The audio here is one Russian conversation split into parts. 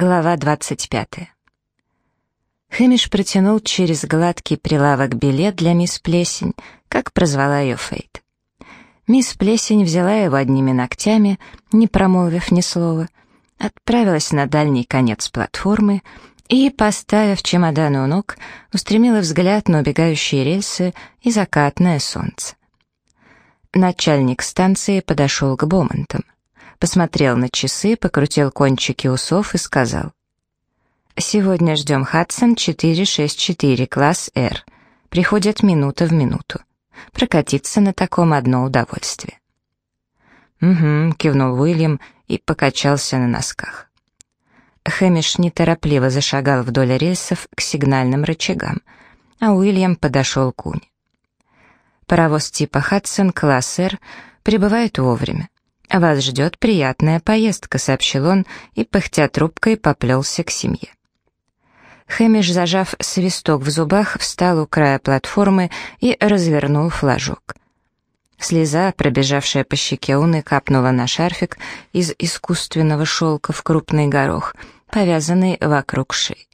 Глава 25. Хэмиш протянул через гладкий прилавок билет для мисс Плесень, как прозвала ее Фейт. Мисс Плесень взяла его одними ногтями, не промолвив ни слова, отправилась на дальний конец платформы и, поставив чемодан у ног, устремила взгляд на убегающие рельсы и закатное солнце. Начальник станции подошел к Бомонтам посмотрел на часы, покрутил кончики усов и сказал. «Сегодня ждем Хадсон 464, класс R. Приходят минута в минуту. Прокатиться на таком одно удовольствие». «Угу», — кивнул Уильям и покачался на носках. Хэмиш неторопливо зашагал вдоль рельсов к сигнальным рычагам, а Уильям подошел к Уне. Паровоз типа «Хадсон» класс «Р» прибывает вовремя. «Вас ждет приятная поездка», — сообщил он и, пыхтя трубкой, поплелся к семье. Хэмиш, зажав свисток в зубах, встал у края платформы и развернул флажок. Слеза, пробежавшая по щеке Уны, капнула на шарфик из искусственного шелка в крупный горох, повязанный вокруг шеи.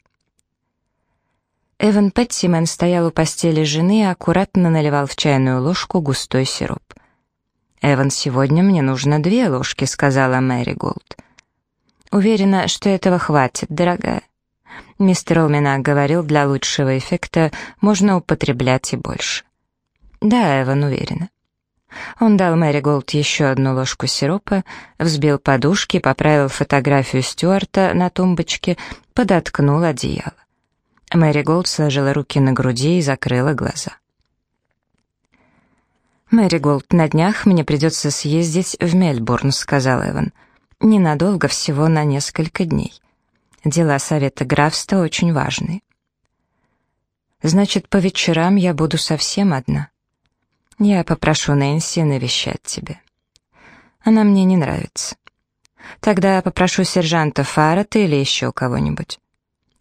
Эван Петтимен стоял у постели жены и аккуратно наливал в чайную ложку густой сироп. «Эван, сегодня мне нужно две ложки», — сказала Мэри Голд. «Уверена, что этого хватит, дорогая». Мистер Олминак говорил, для лучшего эффекта можно употреблять и больше. «Да, Эван, уверена». Он дал Мэри Голд еще одну ложку сиропа, взбил подушки, поправил фотографию Стюарта на тумбочке, подоткнул одеяло. Мэри Голд сложила руки на груди и закрыла глаза. «Мэри Голд, на днях мне придется съездить в Мельбурн», — сказал Эван. «Ненадолго, всего на несколько дней. Дела совета графства очень важны». «Значит, по вечерам я буду совсем одна. Я попрошу Нэнси навещать тебя. Она мне не нравится. Тогда попрошу сержанта Фаррета или еще кого-нибудь».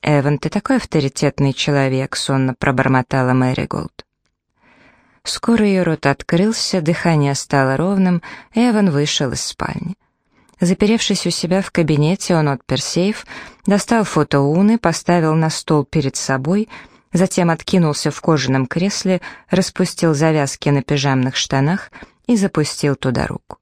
«Эван, ты такой авторитетный человек», — сонно пробормотала Мэри Голд. Скоро ее рот открылся, дыхание стало ровным, Эван вышел из спальни. Заперевшись у себя в кабинете, он отпер сейф, достал фото Уны, поставил на стол перед собой, затем откинулся в кожаном кресле, распустил завязки на пижамных штанах и запустил туда руку.